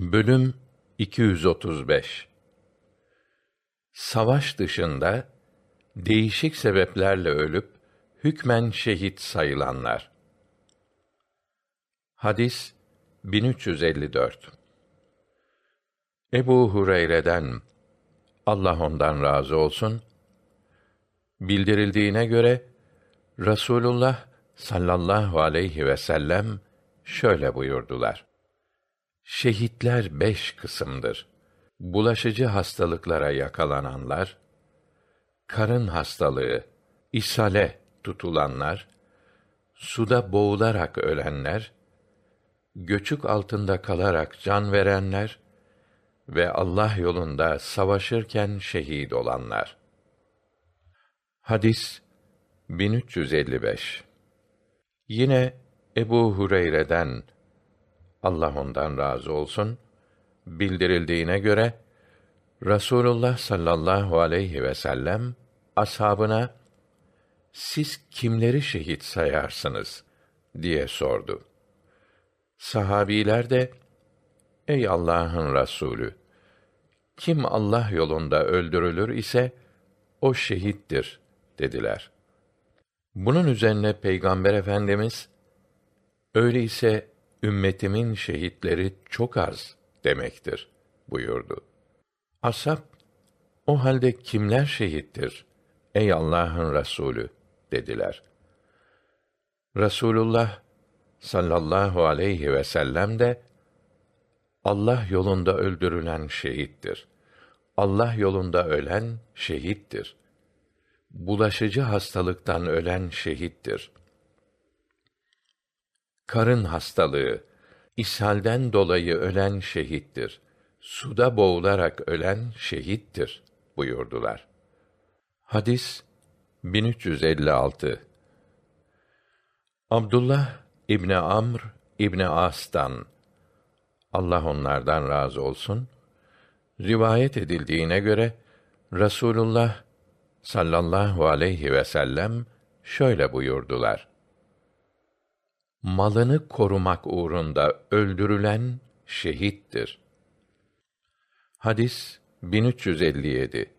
Bölüm 235 Savaş dışında değişik sebeplerle ölüp hükmen şehit sayılanlar. Hadis 1354 Ebu Hureyre'den Allah ondan razı olsun bildirildiğine göre Rasulullah sallallahu aleyhi ve sellem şöyle buyurdular. Şehitler beş kısımdır. Bulaşıcı hastalıklara yakalananlar, karın hastalığı, ishale tutulanlar, suda boğularak ölenler, göçük altında kalarak can verenler ve Allah yolunda savaşırken şehit olanlar. Hadis 1355 Yine Ebu Hureyre'den Allah ondan razı olsun bildirildiğine göre Rasulullah sallallahu aleyhi ve sellem ashabına siz kimleri şehit sayarsınız diye sordu. Sahabiler de ey Allah'ın Resulü kim Allah yolunda öldürülür ise o şehittir dediler. Bunun üzerine Peygamber Efendimiz öyleyse ümmetimin şehitleri çok az demektir buyurdu. Ashab o halde kimler şehittir ey Allah'ın Resulü dediler. Rasulullah sallallahu aleyhi ve sellem de Allah yolunda öldürülen şehittir. Allah yolunda ölen şehittir. Bulaşıcı hastalıktan ölen şehittir karın hastalığı, ishalden dolayı ölen şehittir. Suda boğularak ölen şehittir buyurdular. Hadis 1356 Abdullah İbni Amr İbni As'tan Allah onlardan razı olsun rivayet edildiğine göre Rasulullah sallallahu aleyhi ve sellem şöyle buyurdular malını korumak uğrunda öldürülen şehittir. Hadis 1357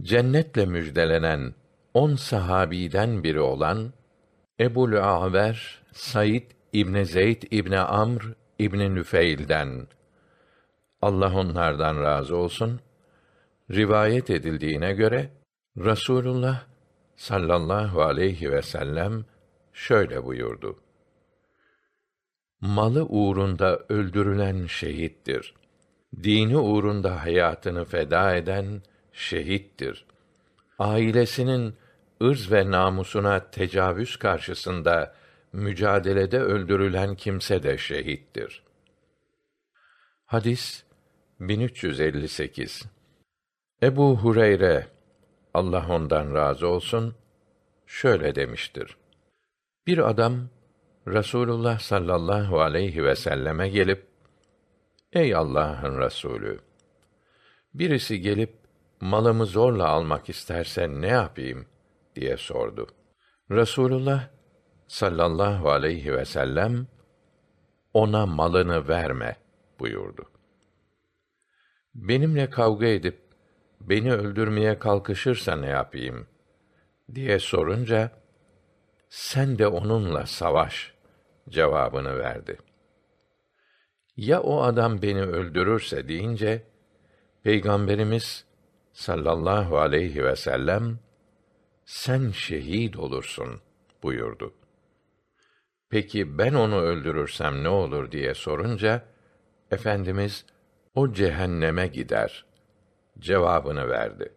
Cennetle müjdelenen on sahabiden biri olan Ebu'l Aver Said İbn Zeyd İbn Amr İbn Nüfeil'den. Allah onlardan razı olsun. Rivayet edildiğine göre Rasulullah sallallahu aleyhi ve sellem şöyle buyurdu. Malı uğrunda öldürülen şehittir. Dini uğrunda hayatını feda eden şehittir. Ailesinin ırz ve namusuna tecavüz karşısında mücadelede öldürülen kimse de şehittir. Hadis 1358 Ebu Hureyre Allah ondan razı olsun şöyle demiştir. Bir adam Rasulullah sallallahu aleyhi ve selleme gelip Ey Allah'ın Resulü birisi gelip malımı zorla almak isterse ne yapayım diye sordu. Rasulullah sallallahu aleyhi ve sellem ona malını verme buyurdu. Benimle kavga edip beni öldürmeye kalkışırsa ne yapayım diye sorunca sen de onunla savaş cevabını verdi. Ya o adam beni öldürürse deyince Peygamberimiz sallallahu aleyhi ve sellem sen şehit olursun buyurdu. Peki ben onu öldürürsem ne olur diye sorunca efendimiz o cehenneme gider cevabını verdi.